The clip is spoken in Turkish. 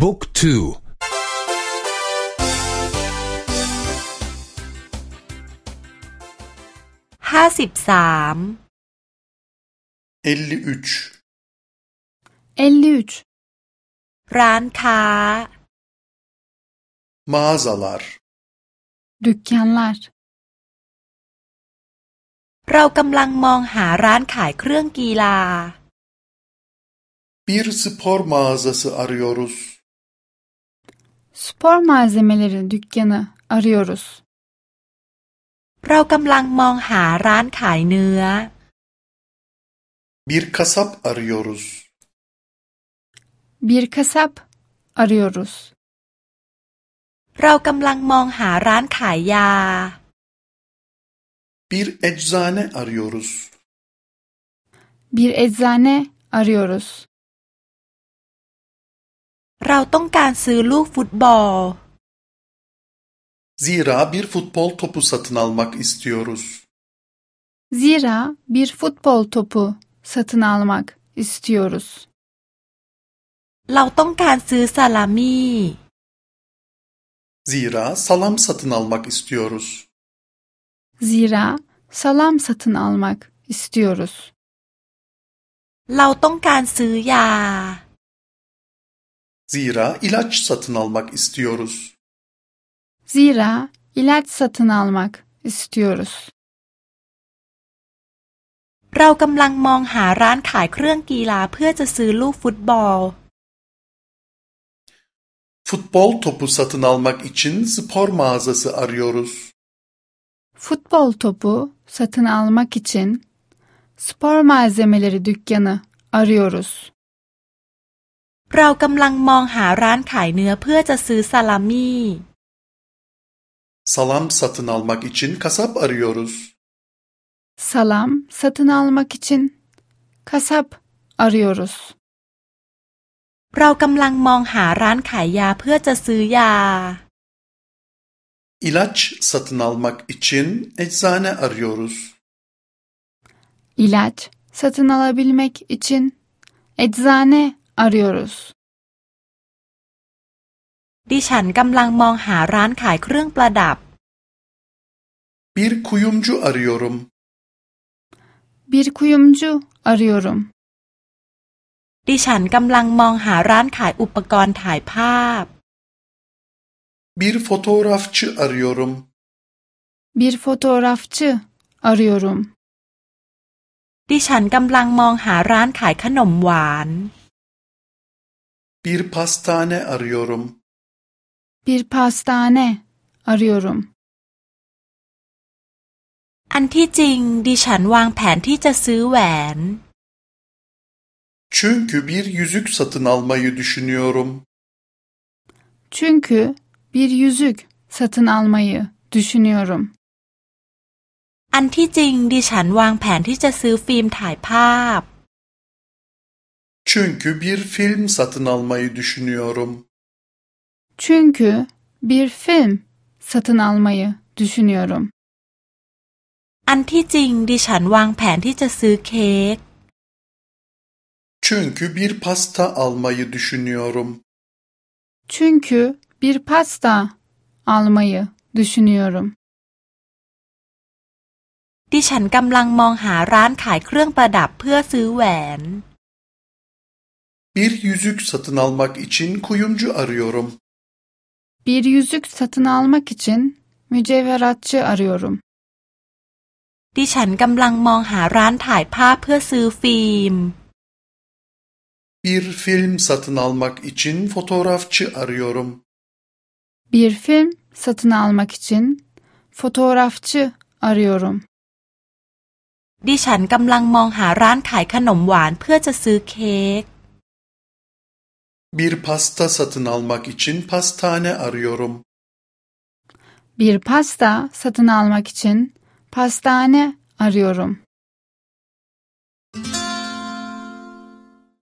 บุ๊กทูห้าสิบสาม53 53ร้านค้า mağazalar dükkanlar เรากำลังมองหาร้านขายเครื่องกีฬา bir spor mağazası arıyoruz spor malzemeleri dükkanı arıyoruz เรากำลังมองหาร้านขายเนื้อ bir kasap arıyoruz bir kasap arıyoruz เรากำลังมองหาร้านขายยา bir eczane arıyoruz bir eczane arıyoruz เราต้องการซื้อลูกฟุตบอล zira bir futbol topu satın almak istiyoruz zira bir futbol topu satın almak istiyoruz เราต้องการซื้อซาลามี่ zira salam satın almak istiyoruz zira salam satın almak istiyoruz เราต้องการซื้อยา zira ilaç satın almak istiyoruz zira ilaç satın almak istiyoruz เรากำลังมองหาร้านขายเครื่องกีฬาเพื่อจะซื้อลูกฟุตบอล futbol topu satın almak için spor mağazası arıyoruz futbol topu satın almak için spor malzemeleri dükkanı arıyoruz เรากำลังมองหาร้านขายเนื้อเพื่อจะซื้อซาลามี่ salam satın almak için kasap arıyoruz salam satın almak için kasap arıyoruz เรากำลังมองหาร้านขายยาเพื่อจะซื้อยา ilaç satın almak için eczane arıyoruz ilaç satın alabilmek için eczane arıyoruz ดิฉันกำลังมองหาร้านขายเครื่องประดับ bir kuyumcu arıyorum bir kuyumcu arıyorum ดิฉันกำลังมองหาร้านขายอุปกรณ์ถ่ายภาพ bir fotoğrafçı arıyorum bir fotoğrafçı arıyorum ดิฉันกำลังมองหาร้านขายขนมหวาน bir pastane arıyorum bir pastane arıyorum อันที่จริงดิฉันวางแผนที่จะซื้อแหวน çünkü bir yüzük satın almayı düşünüyorum çünkü bir yüzük satın almayı düşünüyorum อันที่จริงดิฉันวางแผนที่จะซื้อฟิล์มถ่ายภาพ çünkü bir film satın almayı düşünüyorum çünkü bir film satın almayı düşünüyorum อันที่จริงดิฉันวางแผนที่จะซื้อเค้ก çünkü bir pasta almayı düşünüyorum çünkü bir pasta almayı düşünüyorum ดิฉันกำลังมองหาร้านขายเครื่องประดับเพื่อซื้อแหวน bir yüzük satın almak için kuyumcu arıyorum bir yüzük satın almak için mücevheratçı arıyorum ดิฉันกำลังมองหาร้านถ่ายภาพเพื่อซื้อฟิล์ม bir film satın almak için fotoğrafçı arıyorum bir film satın almak için fotoğrafçı arıyorum ดิฉันกำลังมองหาร้านขายขนมหวานเพื่อจะซื้อเค้ก bir pasta satın almak için pastane arıyorum. Bir pasta satın almak için pastane arıyorum